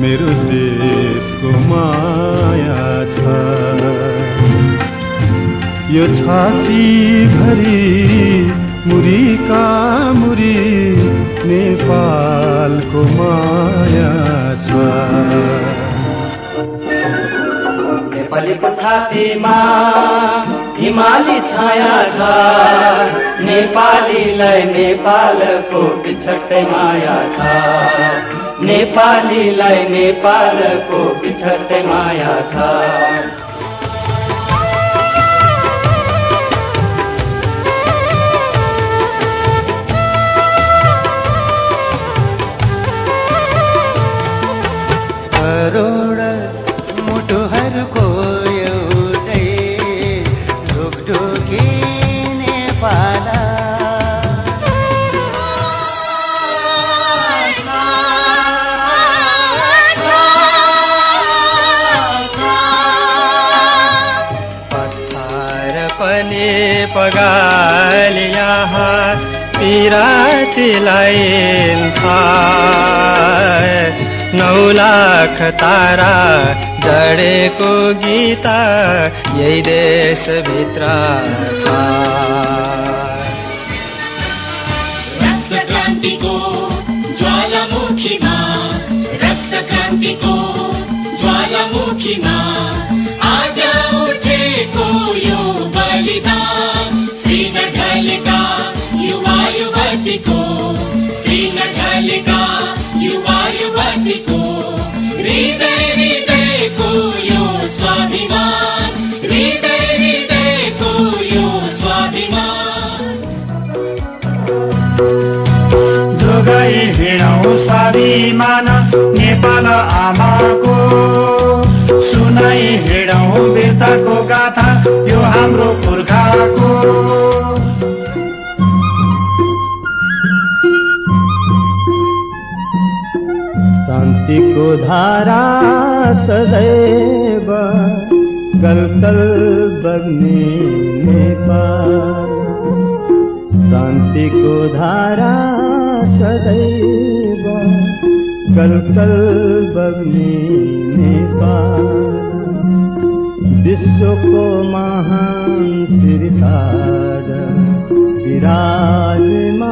मेरो देशको माया छ। यो छाती भरि मुरीका मुरी नेपालको माया छ। नेपालीको छातीमा हिमाली छाया छ। नेपालीलाई नेपालको पिछटै माया छ। नेपालीलाई नेपालको पिछटै माया छ पगाल यहाँ पिरातीलाई छ नौ लाख तारा जडेको गीता यही देशभित्र छ आज उठेको यो बलिदान। स्वाभिमान नेपाल आमाको। सुनाई हिँडौँ वीरताको गाथा यो हाम्रो पुर्खाको। शान्तिको धारा सदैव गलगल बग्ने नेपाल। शान्तिको धारा सदैव गलगल बग्ने नेपाल विश्वको महान श्रीतार विराजमान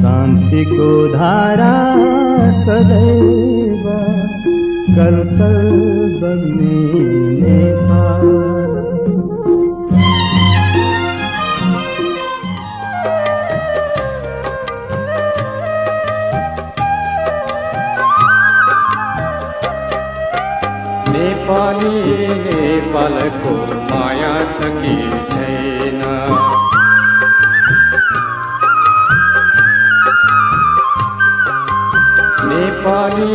शान्तिको धारा सदैव कलकल बग्ने नेपाली नेपालको माया छ कि छैन? नेपाली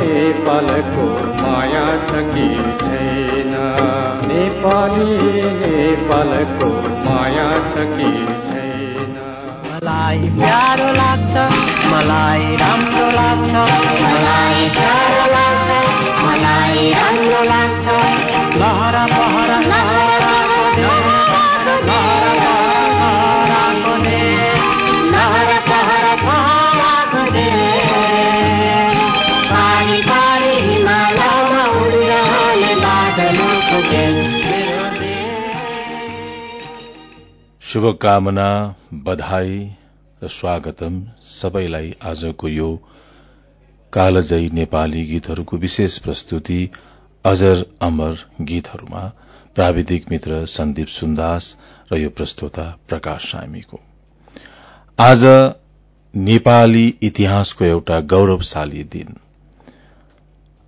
नेपालको माया छ कि छैन? नेपाली नेपालको माया छ कि छैन? मलाई प्यारो लाग्छ मलाई राम्रो लाग्छ। मलाई प्यारो लाग्छ मलाई राम्रो लाग्छ। लहर पहर लहराको लहर पहर लहराको देश, लहर पहर लहराको देश। पारी पारी हिमालयमा उडिरहने बादलको देश। शुभकामना बधाई र स्वागतम सबैलाई आजको यो कालजयी नेपाली गीतहरूको विशेष प्रस्तुति अजर अमर गीतहरूमा प्राविधिक मित्र सन्दीप सुन्दास र यो प्रस्तोता प्रकाश सामीको आज नेपाली इतिहासको एउटा गौरवशाली दिन।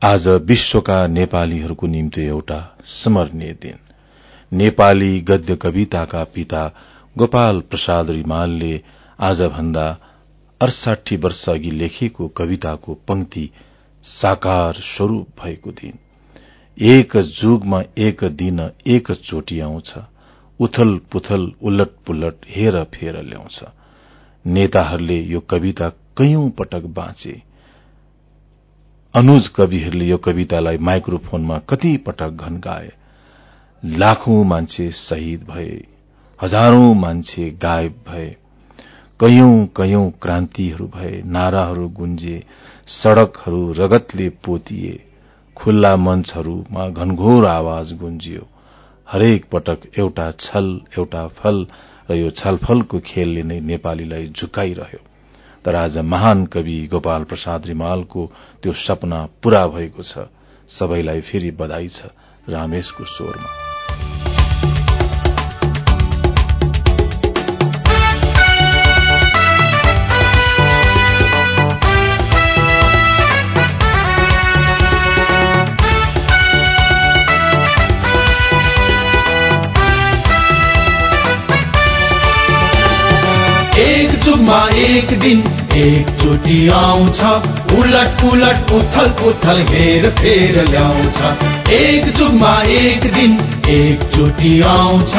आज विश्वका नेपालीहरूको निम्ति एउटा स्मरणीय दिन। नेपाली गद्य कविताका पिता गोपाल प्रसाद रिमालले आजभन्दा अडसाठी वर्ष अघि लेखेको कविताको पंक्ति साकार स्वरूप भएको दिन। एक जुगमा एक दिन एक चोटि आउँछ। उथल पुथल उलट पुलट हेर फेर ल्याउँछ। नेताहरूले यो कविता कैयौं पटक बाँचे। अनुज कविहरूले यो कवितालाई माइक्रोफोनमा कति पटक घन गाए लाखौं मान्छे शहीद भए। हजारौं मान्छे गायब भए। कैयौं कैयौं क्रान्तिहरू भए। नाराहरू गुन्जे। सड़कहरू रगतले पोतिए। खुल्ला मञ्चहरूमा घनघोर आवाज गुन्जियो। हरेक पटक एउटा छल एउटा फल र यो छलफलको खेलले नै नेपालीलाई झुकाइरह्यो। तर आज महान कवि गोपाल प्रसाद रिमालको त्यो सपना पूरा भएको छ। सबैलाई फेरि बधाई छ रामेशको स्वरमा। एक दिन एकचोटि आउँछ उलट पुलट उथल पुथल हेर फेर ल्याउँछ। एक जुगमा एक दिन एकचोटि आउँछ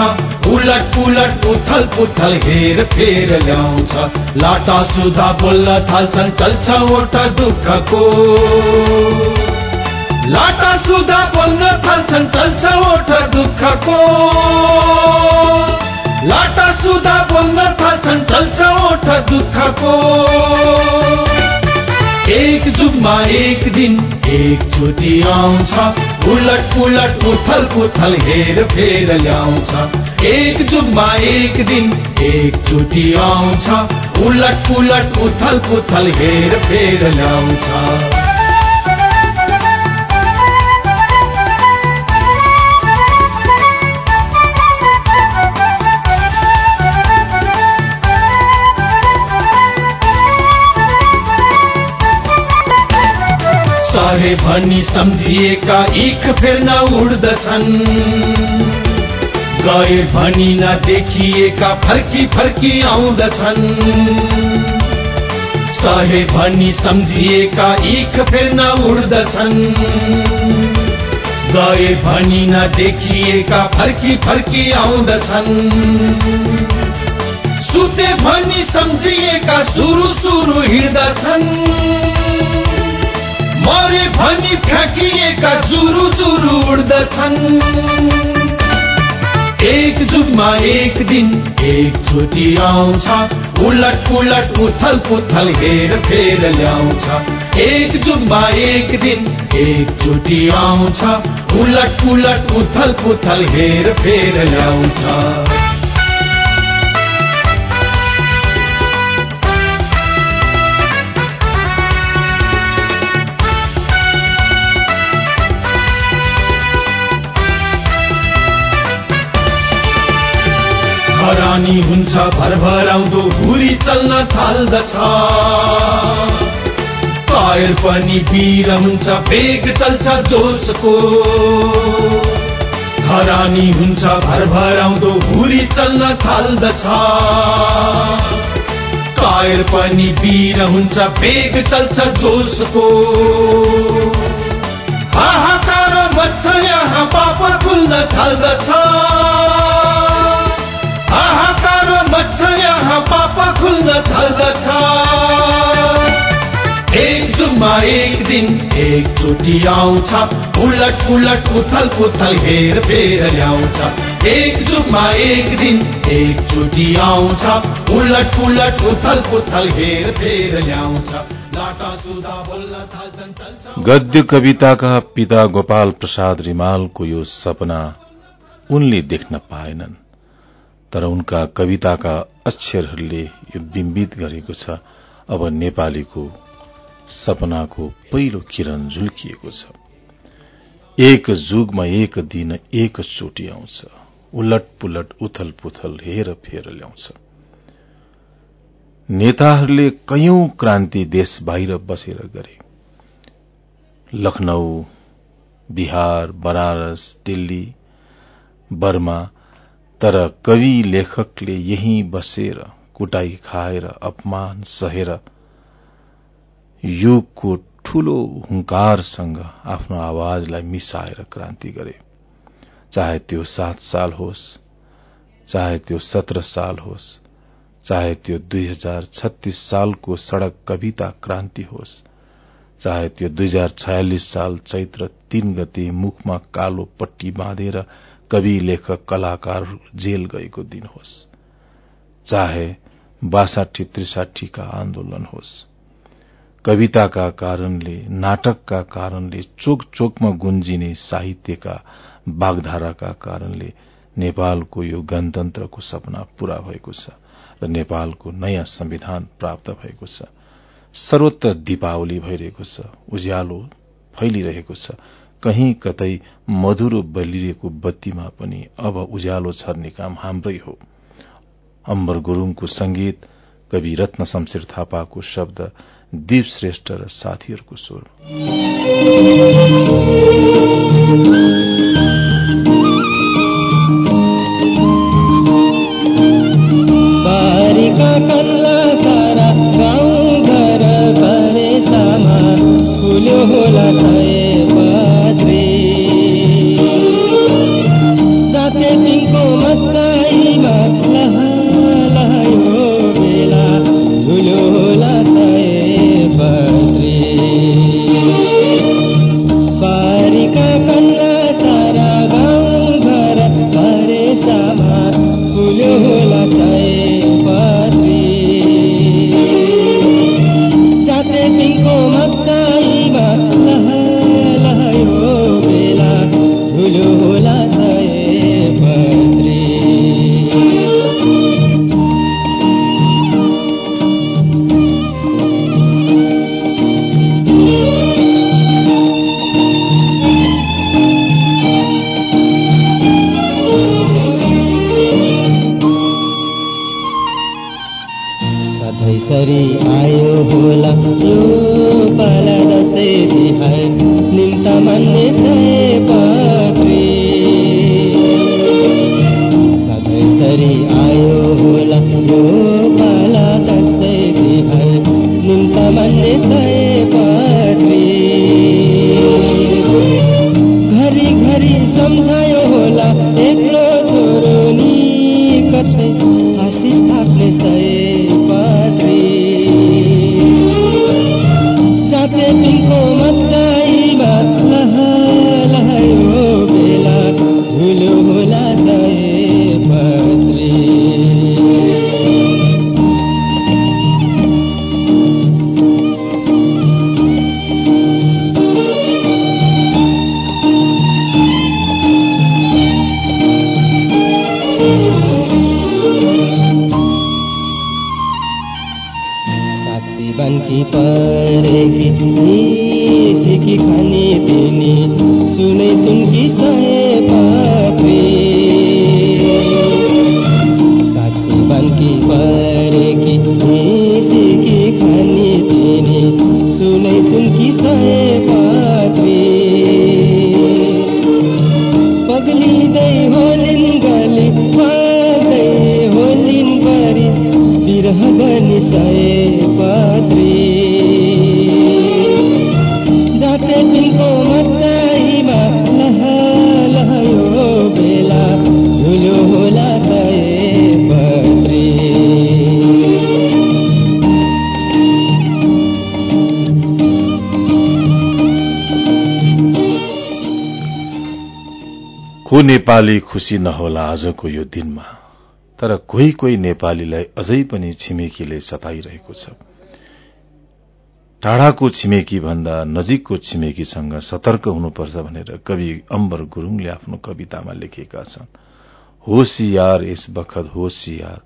उलट पुलट उथल पुथल हेर फेर ल्याउँछ। लाटा सुधा बोल्न थाल्छन् चल्छ ओठ दुःखको। लाटा सुधा बोल्न थाल्छन् चल्छ ओठ दुःखको। एक जुगमा एक दिन एक चोटि आउँछ। उलट पुलट उथल पुथल हेर फेर ल्याउँछ। एक जुगमा एक दिन एक चोटि आउँछ। उलट पुलट उथल पुथल हेर फेर ल्याउँछ। सहे भनी सम्झिएका इख फेर्न उड्दछन्। गए भनी नदेखिएका फर्की फर्की आउँदछन्। सहे भनी सम्झिएका इख फेर्न उड्दछन्। गए भनी नदेखिएका फर्की फर्की आउँदछन्। सुते भनी सम्झिएका सुरु सुरु हिँड्दछन्। मरे भनी फ्याँकिएका चुरु चुरु उड्दछन्। एक जुगमा एक दिन एक चोटि आउँछ। उलट पुलट उथल पुथल हेर फेर ल्याउँछ। एक जुगमा एक दिन एक चोटि आउँछ। उलट पुलट उथल पुथल हेर फेर ल्याउँछ। हरानी हुन्छ भरभराउँदो हुरी चल्न थाल्दछ। टायर पनि वीर हुन्छ बेग चल्छ जोसको। हरानी हुन्छ भरभराउँदो हुरी चल्न थाल्दछ। टायर पनि वीर हुन्छ बेग चल्छ जोसको। हाहाकार मच्छ यहाँ पाप खुल्न थाल्दछ। खुल्न थाल्दछ एक जुगमा एक दिन एक चोटि आउँछ उलट पुलट उथल पुथल हेर फेर ल्याउँछ एक जुगमा एक दिन एक चोटि आउँछ उलट पुलट उथल पुथल हेर फेर ल्याउँछ गद्य कविताका पिता गोपाल प्रसाद रिमालको यो सपना उनले देख्न पाएनन् तर उनका कविताका अक्षरहरूले यो बिम्बित गरेको छ। अब नेपालीको सपनाको पहिलो किरण झुल्किएको छ। एक जुगमा एक दिन एक चोटि आउँछ। उलट पुलट उथल पुथल हेर फेर ल्याउँछ। नेताहरूले कैयौं क्रान्ति देश बाहिर बसेर गरे। लखनऊ बिहार बनारस दिल्ली बर्मा तर कवि लेखकले यही बसेर कुटाई खाएर अपमान सहेर युगको ठूलो हुंकारसँग आफ्नो आवाजलाई मिसाएर क्रान्ति गरे। चाहे त्यो सात साल होस् चाहे त्यो सत्र साल होस् चाहे त्यो दुई हजार छत्तीस सालको सड़क कविता क्रान्ति होस् चाहे त्यो दुई हजार छयालिस साल चैत्र तीन गते मुखमा कालो पट्टी बाँधेर कवि लेखक कलाकार जेल गएको दिन होस्। चाहे बासाठी त्रिसाठीका आन्दोलन होस्। कविताका कारणले नाटकका कारणले चोक चोकमा गुन्जिने साहित्यका बागधाराका कारणले नेपालको यो गणतन्त्रको सपना पूरा भएको छ र नेपालको नयाँ संविधान प्राप्त भएको छ। सर्वत्र दीपावली भइरहेको छ उज्यालो फैलिरहेको छ। कहीं कतै मधुरो बलिरहेको बत्तीमा पनि अब उज्यालो छर्ने काम हाम्रै हो। अम्बर गुरूङको संगीत कवि रत्न शमशेर थापाको शब्द दीप श्रेष्ठ र साथीहरूको स्वर को नेपाली खुशी नहोला आजको यो दिनमा। तर कोही कोही नेपालीलाई अझै पनि छिमेकीले सताइरहेको छ। टाढाको छिमेकी भन्दा नजिकको छिमेकीसँग सतर्क हुनुपर्छ भनेर कवि अम्बर गुरूङले आफ्नो कवितामा लेखेका छन्। होसियार यस बखत होसियार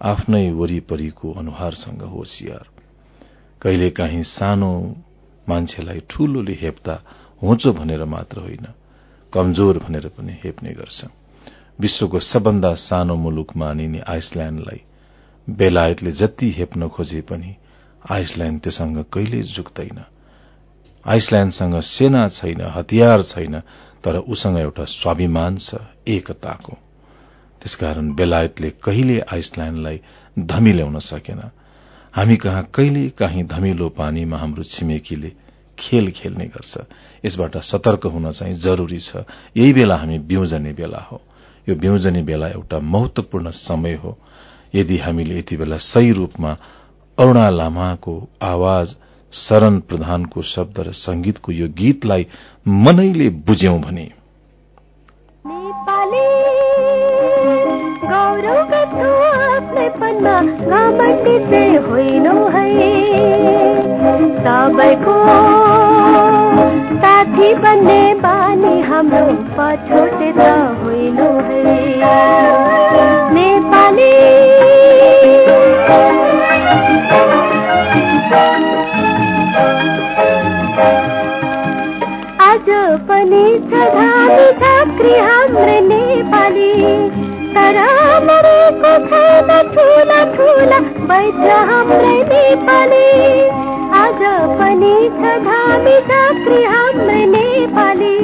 आफ्नै वरिपरिको अनुहारसँग होसियार कहिलेकाही सानो मान्छेलाई ठूलोले हेप्दा होचो भनेर मात्र होइन। कमजोर भनेर पनि हेप्ने गर्छ विश्वको सबभन्दा सानो मुलुक मानिने आइसल्याण्डलाई बेलायतले जति हेप्न खोजे पनि आइसल्याण्ड त्योसँग कहिल्यै झुक्दैन आइसल्याण्डसँग सेना छैन हतियार छैन तर उसँग एउटा स्वाभिमान छ एकताको। त्यसकारण बेलायतले कहिले आइसल्याण्डलाई धमी ल्याउन सकेन। हामी कहाँ कहिले काहीँ धमिलो पानीमा हाम्रो छिमेकीले खेल खेल्ने गर्छ। यसबाट सतर्क हुन चाहिँ जरूरी छ। यही बेला हामी बिउजने बेला हो। यो बिउजने बेला एउटा महत्वपूर्ण समय हो। यदि हामीले यति बेला सही रूपमा अरूणा लामाको आवाज शरण प्रधानको शब्द र संगीतको यो गीतलाई मनैले बुझ्यौं भने। सबैको साथी बन्ने बानी हाम्रो पछोटे त होइनौ है नेपाली। आज पनि छ धामी झाँक्री हाम्रो नेपाली। तर मरेको छैन ठुला ठुला बैठ हाम्रै नेपाली। आज पनि छ धामी झाँक्री हाम्रो नेपाली।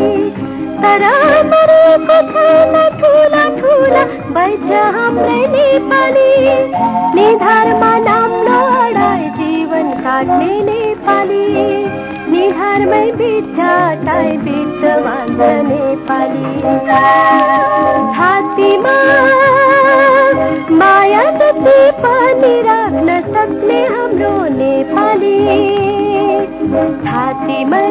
तर मरेको छैन ठुला ठुला बैठ हाम्रै नेपाली। निधारमा नाम लडाई जीवन काट्ने नेपाली। निधारमै बिछाटाई बिच बाँध्छ नेपाली। छातीमा माया जति पनि राख्न सक्ने हाम्रो नेपाली छातीमै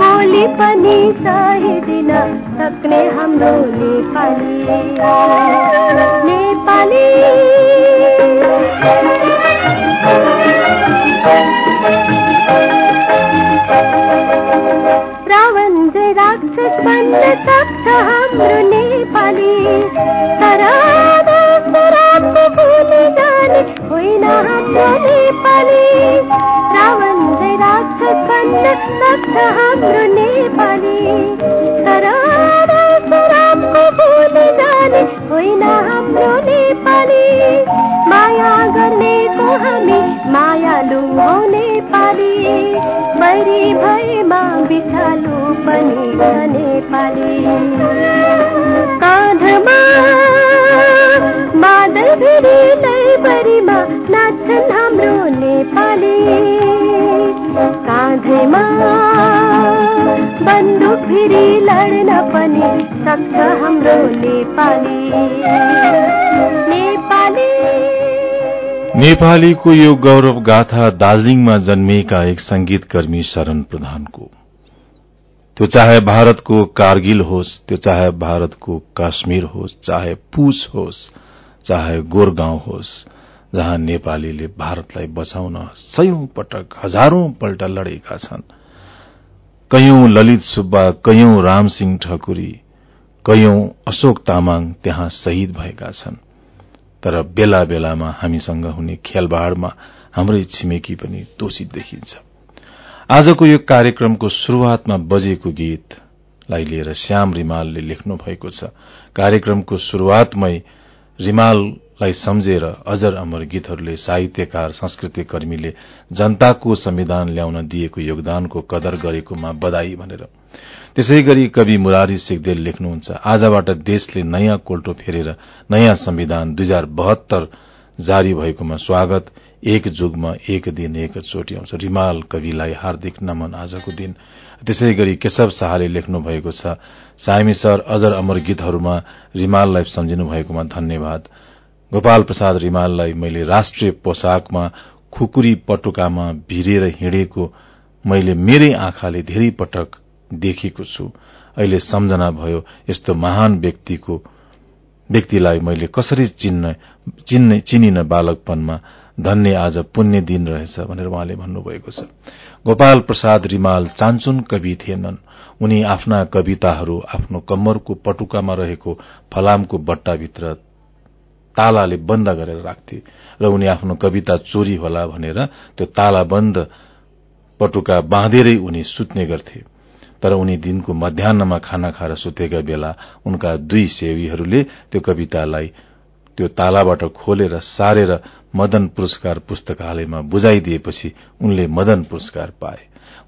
गोली पनि सहिदिन सक्ने हाम्रो नेपाली नेपाली। हाम्रो नेपाली रामको भुलि जाने होइन हाम्रो नेपाली माया गर्नेको हामी मायालु हौ नेपाली बैरी भएमा बिछालु पनि नेपाली नेपाली। नेपालीको यो गौरव गाथा दार्जीलिङमा जन्मिएका एक संगीतकर्मी शरण प्रधानको। त्यो चाहे भारतको कारगिल होस् त्यो चाहे भारतको काश्मीर होस् चाहे पुस होस् चाहे गोरगाउँ होस् जहाँ नेपालीले भारतलाई बचाउन सयौं पटक हजारौं पल्ट लडेका छन्। कैयौं ललित सुब्बा कैयौं रामसिंह ठकुरी कैयौं अशोक तामाङ त्यहाँ शहीद भएका छन्। तर बेला बेलामा हामीसँग हुने खेलबाड़मा हाम्रै छिमेकी पनि दोषी देखिन्छ। आजको यो कार्यक्रमको शुरूआतमा बजेको गीतलाई लिएर श्याम रिमालले लेख्नु भएको छ। कार्यक्रमको शुरूआतमै रिमाललाई सम्झेर अजर अमर गीतहरूले साहित्यकार संस्कृति कर्मीले जनताको संविधान ल्याउन दिएको योगदानको कदर गरेकोमा बधाई भनेर। त्यसै गरी कवि मुरारी सिगदेल लेख्नुहुन्छ आजबाट देशले नयाँ कोल्टो फेरेर नयाँ संविधान दुई हजार बहत्तर जारी भएकोमा स्वागत। एक जुगमा एक दिन एक चोटि आउँछ। रिमाल कविलाई हार्दिक नमन आजको दिन। त्यसै गरी केशव शाहले लेख्नु भएको छ सामी सर अजर अमर गीतहरूमा रिमाललाई सम्झिनु भएकोमा धन्यवाद। गोपाल प्रसाद रिमाललाई मैले राष्ट्रिय पोसाकमा खुकुरी पटुकामा भिरेर हिँडेको मैले मेरै आँखाले धेरै पटक देखेको छु। अहिले सम्झना भयो यस्तो महान व्यक्तिको व्यक्तिलाई मैले कसरी चिन्न चिन्न चिनिन बालकपनमा धन्य आज पुण्य दिन रहेछ भनेर उहाँले भन्नुभएको छ। गोपाल प्रसाद रिमाल चान्चुन कवि थिएनन्। उनी आफ्ना कविताहरू आफ्नो कम्मरको पटुकामा रहेको फलामको बट्टाभित्र तालाले बन्द गरेर राख्थे र उनी आफ्नो कविता चोरी होला भनेर त्यो तालाबन्द पटुका बाँधेरै उनी सुत्ने गर्थे। तर उनी दिनको मध्याहमा खाना खाएर सुतेका बेला उनका दुई सेवीहरूले त्यो कवितालाई त्यो तालाबाट खोलेर सारेर मदन पुरस्कार पुस्तकालयमा बुझाइदिएपछि उनले मदन पुरस्कार पाए।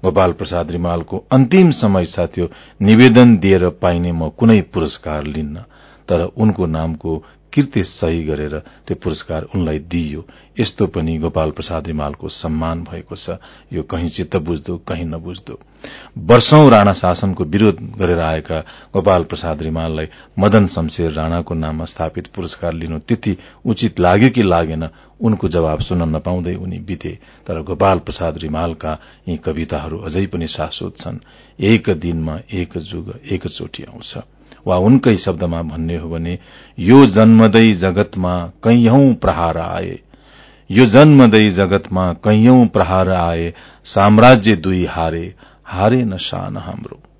गोपाल प्रसाद रिमालको अन्तिम समय त्यो निवेदन दिएर पाइने म कुनै पुरस्कार लिन्न तर उनको नामको कृत्य सही गरेर त्यो पुरस्कार उनलाई दिइयो। यस्तो पनि गोपाल प्रसाद रिमालको सम्मान भएको छ। यो कहीँ चित्त बुझ्दो कहीँ नबुझ्दो। वर्षौं राणा शासनको विरोध गरेर आएका गोपाल प्रसाद रिमाललाई मदन शमशेर राणाको नाममा स्थापित पुरस्कार लिनु त्यति उचित लाग्यो कि लागेन उनको जवाब सुन्न नपाउँदै उनी बिते। तर गोपाल प्रसाद रिमालका यी कविताहरू अझै पनि शाश्वत छन्। एक दिनमा एक जुग एकचोटि आउँछ। वा उनकै शब्दमा भन्ने हो भने यो जन्मदै जगतमा कैयौं प्रहार आए। यो जन्मदै जगतमा कैयौं प्रहार आए साम्राज्य दुई हारे हारे न शान हाम्रो।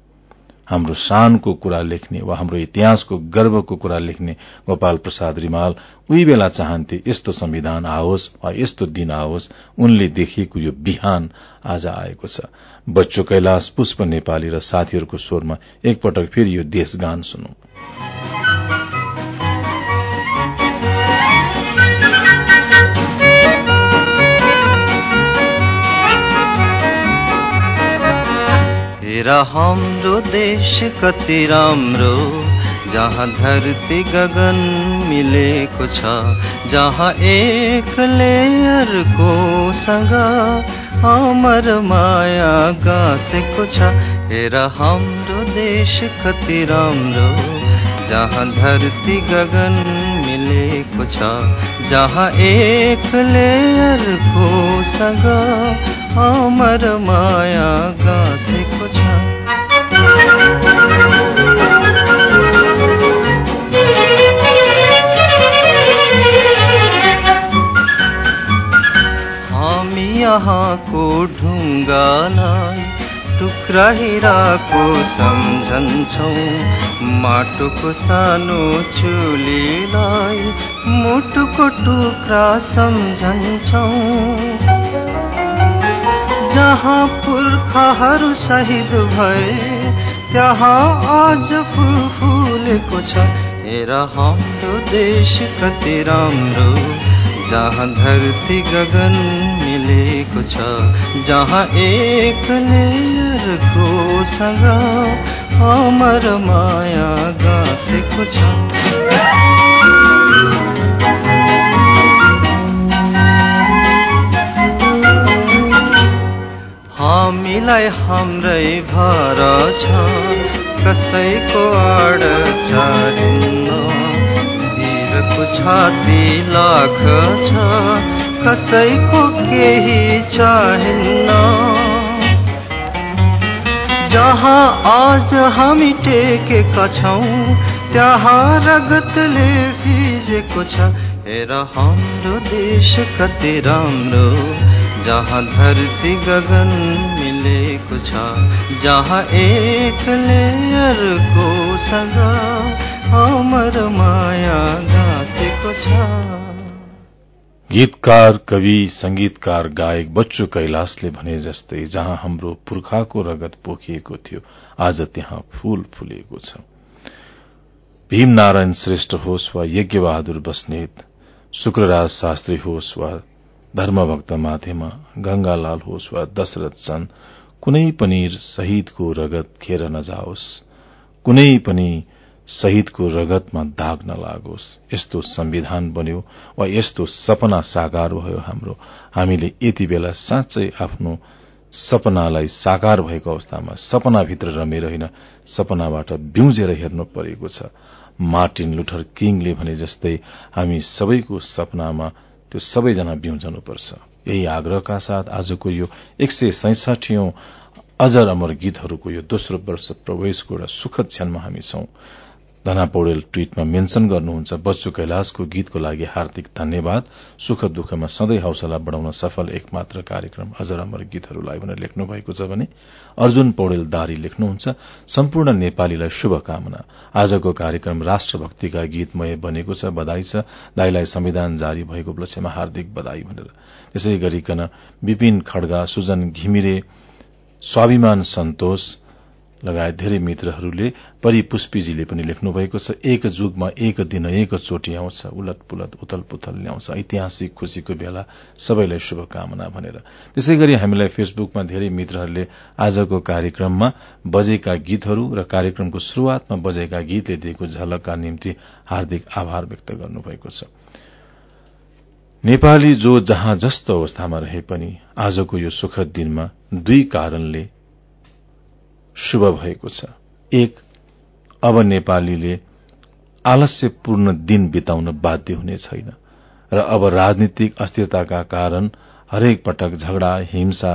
हाम्रो शानको कुरा लेख्ने वा हाम्रो इतिहासको गर्वको कुरा लेख्ने गोपाल प्रसाद रिमाल उही बेला चाहन्थे यस्तो संविधान आओस् वा यस्तो दिन आओस् उनले देखिएको यो बिहान आज आएको छ। बच्चो कैलाश पुष्प नेपाली र साथीहरूको स्वरमा एकपटक फेरि यो देशगान सुनौ। हेर हाम्रो देश कति राम्रो जहाँ धरती गगन मिलेको छ जहाँ एक लेयरको सँग अमर माया गाँसेको छ हेर हाम्रो देश कति राम्रो जहाँ धरती गगन मिलेको छ जहाँ एक लेयरको सँग अमर माया गाँसेको छ। हामी यहाँको ढुङ्गालाई टुक्रा हिराको सम्झन्छौँ। माटोको सानो चुलीलाई मुटुको टुक्रा सम्झन्छौँ। जहाँ पुर्खाहरू शहीद भए त्यहाँ आज फुल फुलेको छ। हेर हाम्रो देश कति राम्रो। जहाँ धरती गगन मिलेको छ जहाँ एक लेयरको सँग अमर माया गाँसेको छ। हामीलाई हाम्रै भर छ कसैको आड चारिन्न वीरको छाती लाख छ कसैको केही चाहिन्न जहाँ आज हामी टेकेका छौँ त्यहाँ रगतले भिजेको छ। हेर हाम्रो देश कति राम्रो जहाँ धरती गगन मिलेको छ। जहाँ एक लेयरको सँग अमर माया गाँसेको छ। गीतकार कवि संगीतकार गायक बच्चु कैलाशले भने जस्तै जहाँ हाम्रो पुर्खाको रगत पोखिएको थियो आज त्यहाँ फूल फुलेको छ। भीमनारायण श्रेष्ठ होस् वा यज्ञबहादुर बस्नेत शुक्रराज शास्त्री होस् वा धर्मभक्त माथेमा गंगालाल होस् वा दशरथ चन्द कुनै पनि शहीदको रगत खेर नजाओस् कुनै पनि शहीदको रगतमा दाग नलागोस्। यस्तो संविधान बन्यो वा यस्तो सपना साकार भयो हाम्रो। हामीले यति बेला साँच्चै आफ्नो सपनालाई साकार भएको अवस्थामा सपनाभित्र रमेर होइन सपनाबाट बिउजेर हेर्नु परेको छ। मार्टिन लुथर किङले भने जस्तै हामी सबैको सपनामा त्यो सबैजना बिउजनुपर्छ। यही आग्रहका साथ आजको यो एक सय सैसाठी अजर अमर गीतहरूको यो दोस्रो वर्ष प्रवेशको एउटा सुखद क्षणमा हामी छौं। धना पौडेल ट्वीटमा मेन्शन गर्नुहुन्छ बच्चु कैलाशको गीतको लागि हार्दिक धन्यवाद सुख दुःखमा सधैँ हौसला बढ़ाउन सफल एकमात्र कार्यक्रम अजर अमर गीतहरूलाई भनेर लेख्नु भएको छ भने अर्जुन पौडेल दारी लेख्नुहुन्छ सम्पूर्ण नेपालीलाई शुभकामना। आजको कार्यक्रम राष्ट्रभक्तिका गीतमय बनेको छ बधाई छ दाईलाई संविधान जारी भएको उपलक्ष्यमा हार्दिक बधाई भनेर। त्यसै गरिकन विपिन खड्गा सुजन घिमिरे स्वाभिमान सन्तोष लगायत धेरै मित्रहरूले परिपुष्पीजीले पनि लेख्नु भएको छ एक जुगमा एक दिन एक चोटि आउँछ उलट पुलट उथल पुथल ल्याउँछ ऐतिहासिक खुशीको बेला सबैलाई शुभकामना भनेर। त्यसै गरी हामीलाई फेसबुकमा धेरै मित्रहरूले आजको कार्यक्रममा बजेका गीतहरू र कार्यक्रमको शुरूआतमा बजेका गीतले दिएको झलकका निम्ति हार्दिक आभार व्यक्त गर्नुभएको छ। नेपाली जो जहाँ जस्तो अवस्थामा रहे पनि आजको यो सुखद दिनमा दुई कारणले शुभ भएको छ। एक अब नेपालीले आलस्यपूर्ण दिन बिताउन बाध्य हुने छैन र अब राजनीतिक अस्थिरताका कारण हरेक पटक झगडा हिंसा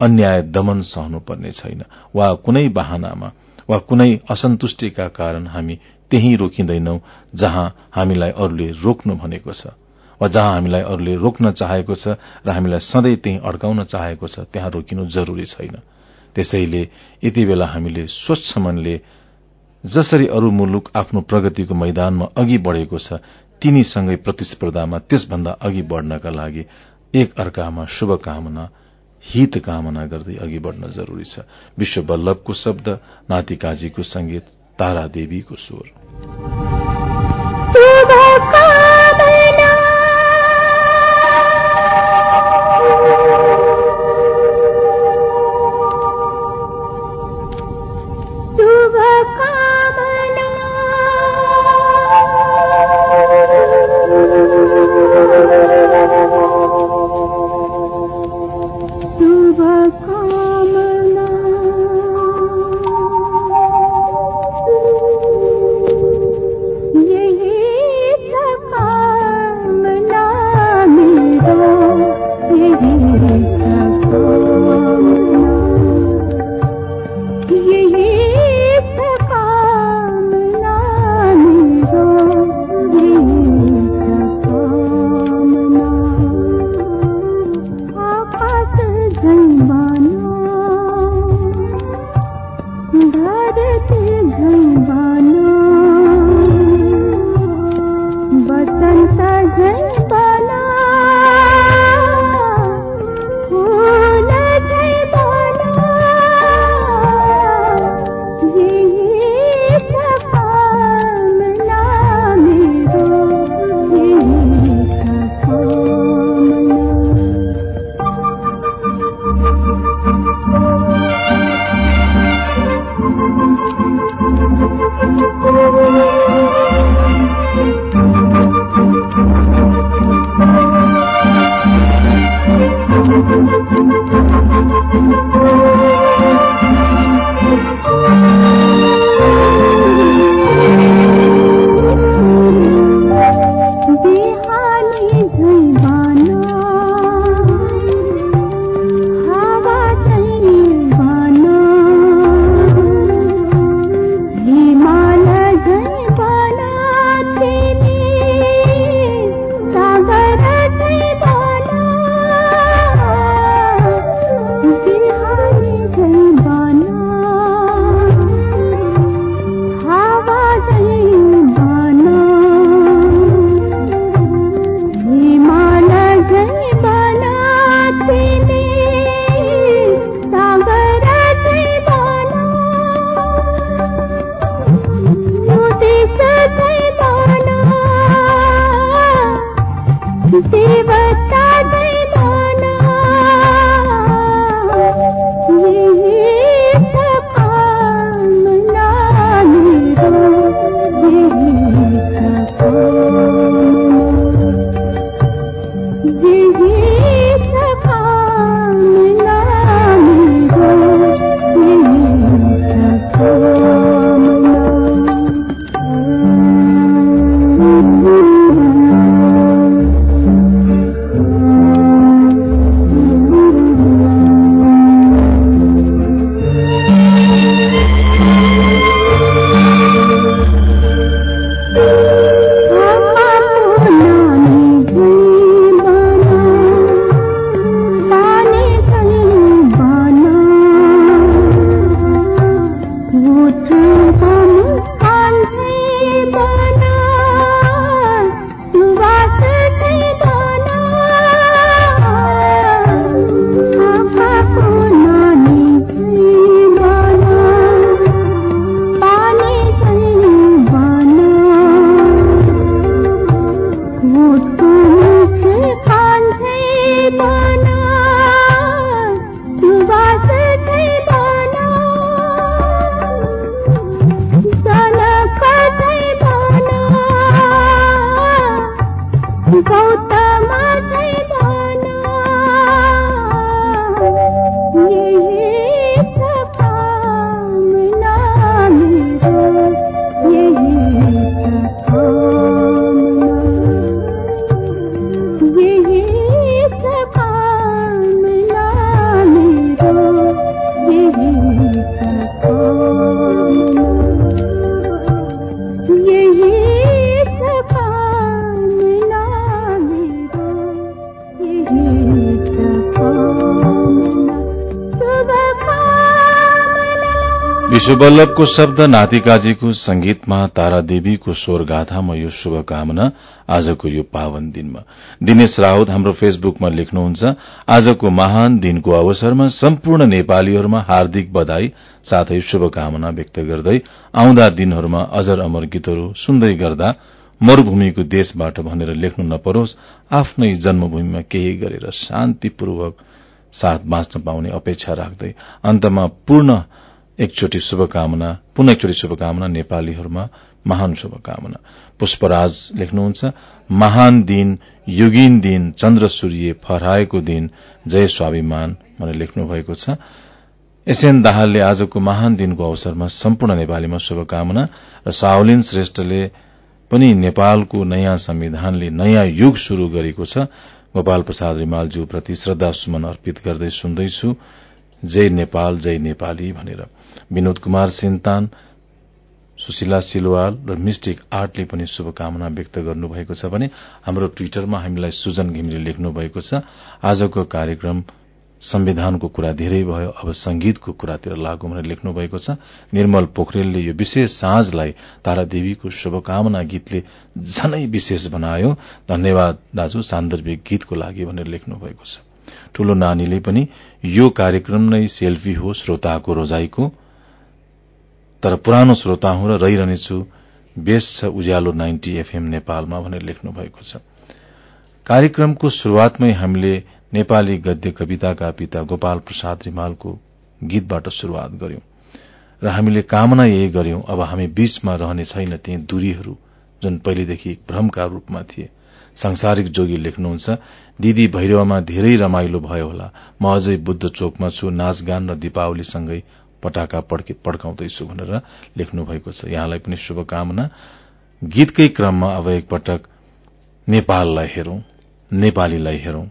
अन्याय दमन सहनुपर्ने छैन वा कुनै बहानामा वा कुनै असन्तुष्टिका कारण हामी त्यही रोकिँदैनौ जहाँ हामीलाई अरूले रोक्नु भनेको छ वा जहाँ हामीलाई अरूले रोक्न चाहेको छ र हामीलाई सधैँ त्यही अड्काउन चाहेको छ त्यहाँ रोकिनु जरूरी छैन। त्यसैले यति बेला हामीले स्वच्छ मनले जसरी अरू मुलुक आफ्नो प्रगतिको मैदानमा अघि बढ़ेको छ तिनीसँगै प्रतिस्पर्धामा त्यसभन्दा अघि बढ़नका लागि एक अर्कामा शुभकामना हित कामना गर्दै अघि बढ़न जरूरी छ। विश्व वल्लभको शब्द नातिकाजीको संगीत तारा देवीको स्वर। विश्ववल्लभको शब्द नातिकाजीको संगीतमा तारादेवीको स्वरगाथामा यो शुभकामना आजको यो पावन दिनमा। दिनेश राउत हाम्रो फेसबुकमा लेख्नुहुन्छ आजको महान दिनको अवसरमा सम्पूर्ण नेपालीहरूमा हार्दिक बधाई साथै शुभकामना व्यक्त गर्दै आउँदा दिनहरूमा अजर अमर गीतहरू सुन्दै गर्दा मरूभूमिको देशबाट भनेर लेख्नु नपरोस् आफ्नै जन्मभूमिमा केही गरेर शान्तिपूर्वक साथ बाँच्न पाउने अपेक्षा राख्दै अन्तमा पूर्ण एकचोटि शुभकामना पुनः एकचोटि शुभकामना नेपालीहरूमा महान शुभकामना। पुष्पराज लेख्नुहुन्छ महान दिन युगिन दिन चन्द्र सूर्य फहराएको दिन जय स्वाभिमान भनेर लेख्नु भएको छ। एसएन दाहालले आजको महान दिनको अवसरमा सम्पूर्ण नेपालीमा शुभकामना र साउलिन श्रेष्ठले पनि नेपालको नयाँ संविधानले नयाँ युग शुरू गरेको छ। गोपाल प्रसाद रिमालज्यूप्रति श्रद्धा सुमन अर्पित गर्दै सुन्दैछु। जय नेपाल जय नेपाली भनेर। विनोद कुमार सिन्तान सुशीला सिलवाल र मिस्टिक आर्टले पनि शुभकामना व्यक्त गर्नुभएको छ भने हाम्रो ट्विटरमा हामीलाई सुजन घिमिरे लेख्नु भएको छ आजको कार्यक्रम संविधानको कुरा धेरै भयो अब संगीतको कुरातिर लागू भनेर लेख्नु भएको छ। निर्मल पोखरेलले यो विशेष साँझलाई तारादेवीको शुभकामना गीतले झनै विशेष बनायो। धन्यवाद दाजु सान्दर्भिक गीतको लागि भनेर लेख्नु भएको छ। ठूलो नानीले पनि यो कार्यक्रम नै सेल्फी हो श्रोताको रोजाईको तर पुरानो श्रोता हुँ र रहिरहनेछु बेस छ उज्यालो नाइन्टी एफएम नेपालमा भनेर लेख्नु भएको छ। कार्यक्रमको शुरूआतमै हामीले नेपाली गद्य कविताका पिता गोपाल प्रसाद रिमालको गीतबाट शुरूआत गर्यौं र हामीले कामना यही गर्यौं अब हामी बीचमा रहने छैन ती दूरीहरू जुन पहिलेदेखि भ्रमका रूपमा थिए। सांसारिक जोगी लेख्नुहुन्छ दिदी भैरवमा धेरै रमाइलो भयो होला। म अझै बुद्ध चोकमा छु नाचगान र दीपावलीसँगै पटाका पड्काउँदैछु भनेर लेख्नु भएको छ। यहाँलाई पनि शुभकामना। गीतकै क्रममा अब एकपटक नेपाललाई हेरौं नेपालीलाई हेरौं।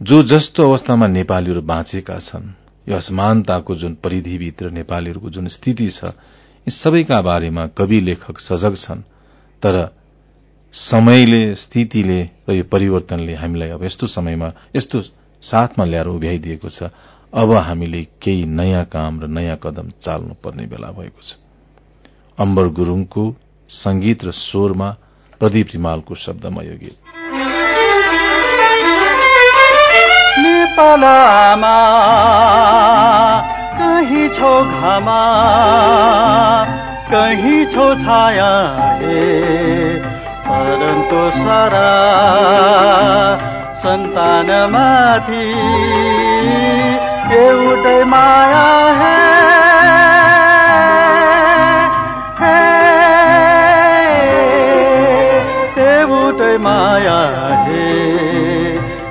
जो जस्तो अवस्थामा नेपालीहरू बाँचेका छन् यो असमानताको जुन परिधिभित्र नेपालीहरूको जुन स्थिति छ यी सबैका बारेमा कवि लेखक सजग छन्। तर समयले स्थितिले र यो परिवर्तनले हामीलाई अब यस्तो समयमा यस्तो साथमा ल्याएर उभ्याइदिएको छ। अब हामीले केही नयाँ काम र नयाँ कदम चाल्नु पर्ने बेला भएको छ। अम्बर गुरूङको संगीत र स्वरमा प्रदीप रिमालको शब्दमा यो गीत। कहीँ छो कहीँ छो छाया सारा सन्तानमाथि एउटै माया हे? एउटै माया हे?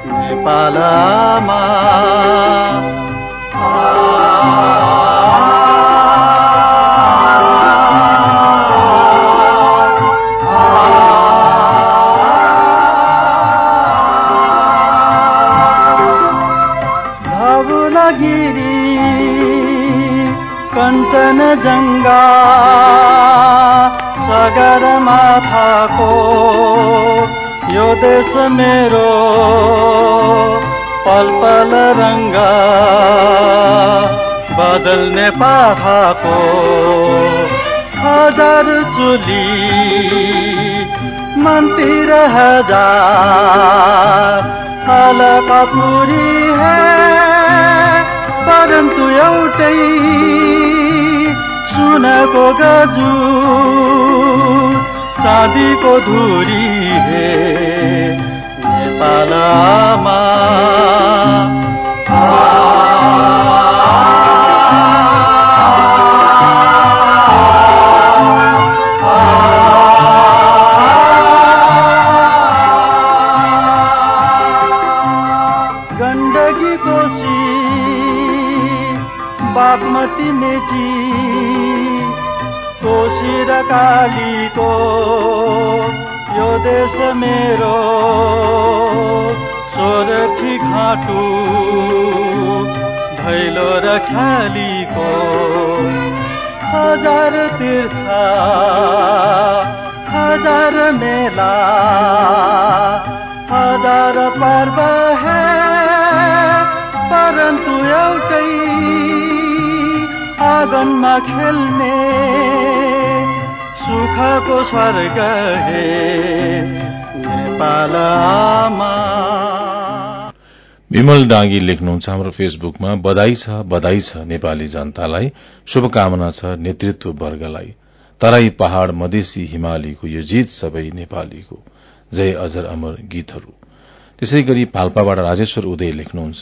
नेपालमा यो देश मेरो पल पल रङ्ग बदल्ने पाखाको हजार चुली मनतिर हजार अलका पुरी परन्तु एउटै सुनको गजु धुरी हे। नेपालमा गण्डकी कोशी बागमती मेची कोशी र देश मेरो सोरठी घाटु भैलो र ख्यालीको हजार तीर्थ हजार मेला हजार पर्व है परन्तु एउटै आँगन खेल्ने सुखको स्वर्ग हे। विमल डाँगी लेख्नुहुन्छ हाम्रो फेसबुकमा बधाई छ बधाई छ नेपाली जनतालाई शुभकामना छ नेतृत्व वर्गलाई। तराई पहाड़ मधेसी हिमालीको यो जीत सबै नेपालीको। जय अजर अमर गीतहरू। त्यसै गरी पाल्पाबाट राजेश्वर उदय लेख्नुहुन्छ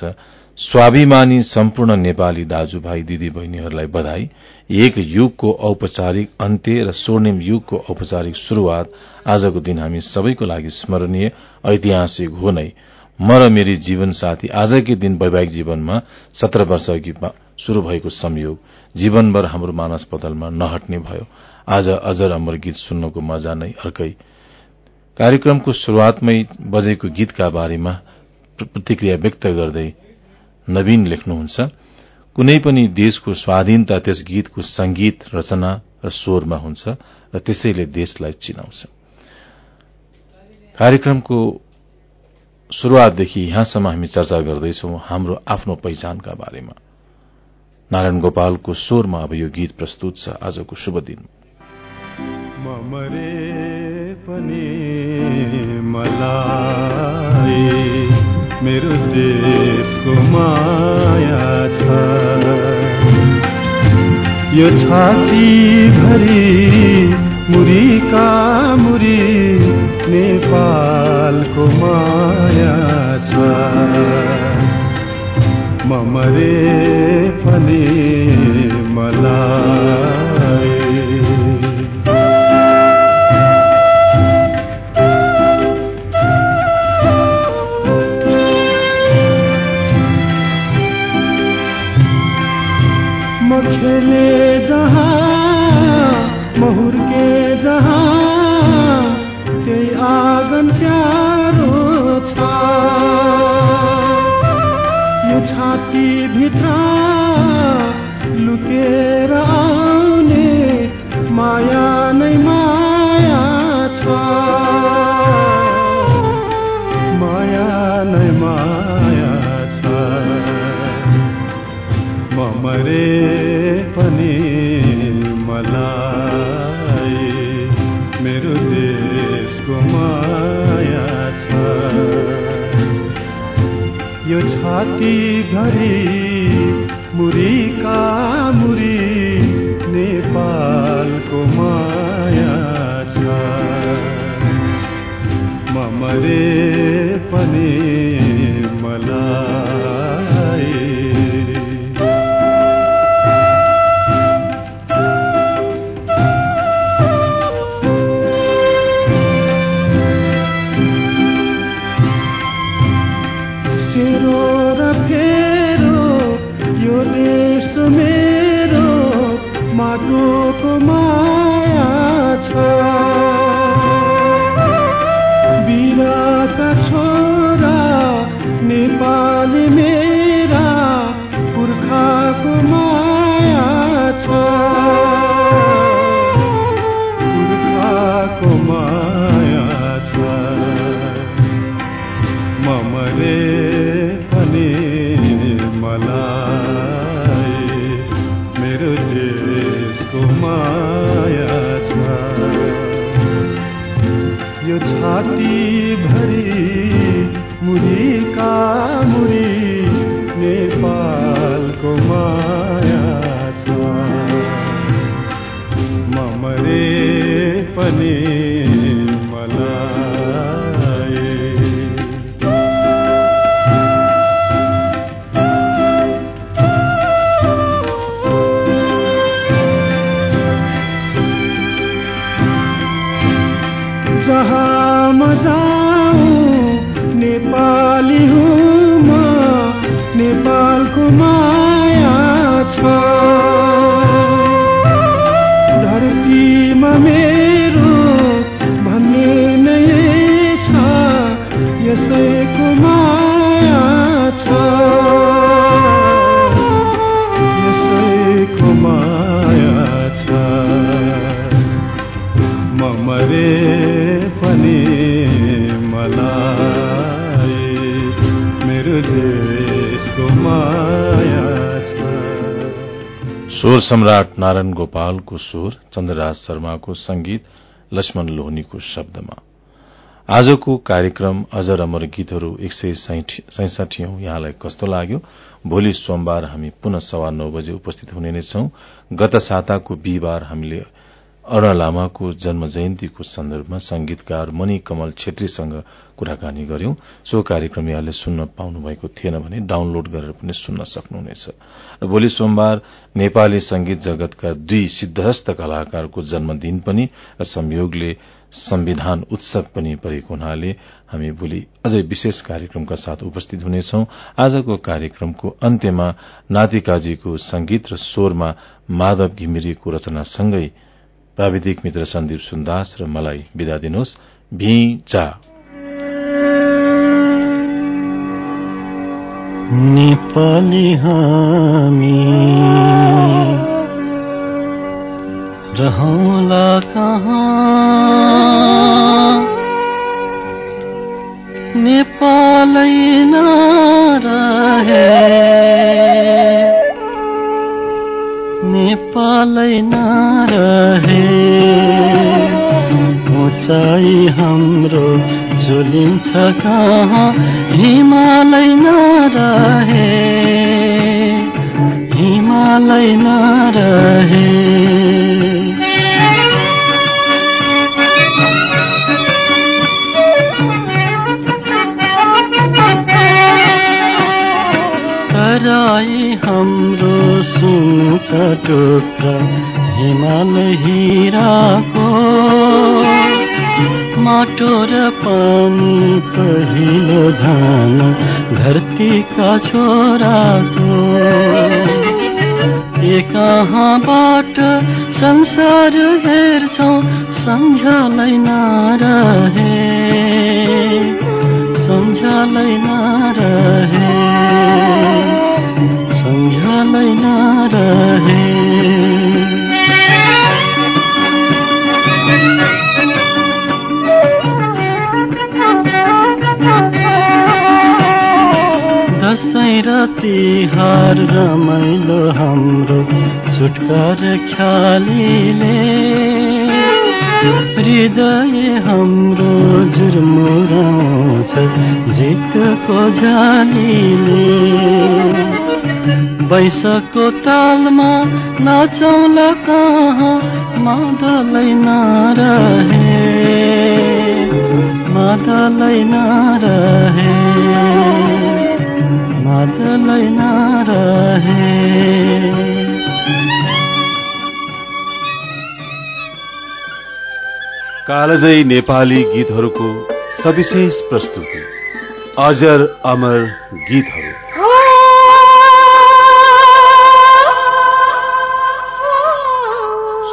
स्वाभिमानी सम्पूर्ण नेपाली दाजुभाइ दिदी बहिनीहरूलाई बधाई। एक युगको औपचारिक अन्त्य र स्वर्णिम युगको औपचारिक शुरूआत आजको दिन हामी सबैको लागि स्मरणीय ऐतिहासिक हो नै। म र मेरी जीवन साथी आजकै दिन वैवाहिक जीवनमा सत्र वर्ष अघि शुरू भएको संयोग जीवनभर हाम्रो मानस पतलमा नहट्ने भयो। आज अजर अमर गीत सुन्नको मजा नै अर्कै। कार्यक्रमको शुरूआतमै बजेको गीतका बारेमा प्रतिक्रिया व्यक्त गर्दै नवीन लेख्नुहुन्छ कुनै पनि देशको स्वाधीनता त्यस गीतको संगीत रचना र स्वरमा हुन्छ र त्यसैले देशलाई चिनाउँछ। कार्यक्रमको शुरूआतदेखि यहाँसम्म हामी चर्चा गर्दैछौ हाम्रो आफ्नो पहिचानका बारेमा। नारायण गोपालको स्वरमा अब यो गीत प्रस्तुत छ। आजको शुभ दिन। मरे मेरो देशको माया छ। यो छाती भरि मुरीका मुरी मरे सम्राट नारायण गोपालको स्वर चन्द्रराज शर्माको संगीत लक्ष्मण लोहनीको शब्दमा। आजको कार्यक्रम अजर अमर गीतहरू एक सय सैसाठी यहाँलाई कस्तो लाग्यो? भोलि सोमबार हामी पुनः सवा नौ बजे उपस्थित हुने नै छौं। गत साताको बिहिबार हामीले अरूण लामाको जन्म जयन्तीको सन्दर्भमा संगीतकार मणि कमल छेत्रीसँग कुराकानी गर्यौं। सो कार्यक्रम यहाँले सुन्न पाउनु भएको थिएन भने डाउनलोड गरेर पनि सुन्न सक्नुहुनेछ। भोलि सोमबार नेपाली संगीत जगतका दुई सिद्धहस्त कलाकारको जन्मदिन पनि र संयोगले संविधान उत्सव पनि परेको हुनाले हामी भोलि अझै विशेष कार्यक्रमका साथ उपस्थित हुनेछौ। आजको कार्यक्रमको अन्त्यमा नातिकाजीको संगीत र स्वरमा माधव घिमिरेको रचनासँगै प्राविधिक मित्र सन्दीप सुन्दास र मलाई विदा दिनुहोस्। नेपाली हामी रहौला कहाँ? नेपालै नरहे। नेपालै नरहे उचाइ हाम्रो झुलिन्छ कहाँ? हिमालय नरहे। हिमालय नरहे। तराई हाम्रो सुनका टोक्रा हिमालय हिराको माटो र पानी पहिलो धान धरतीका छोराको ए कहाँबाट संसार हेर्छौ सम्झलै नरहे सम्झलै नरहे झालीले बैसको तालमा नाचौला कहाँ मादलै नरहे। मादलै नरहे। मादलै नरहे। कालजयी नेपाली गीतहरूको सविशेष प्रस्तुति। अजर अमर गीतहरू।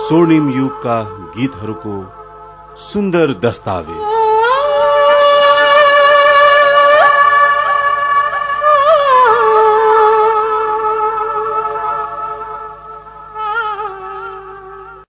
स्वर्णिम युगका गीतहरूको सुन्दर दस्तावेज।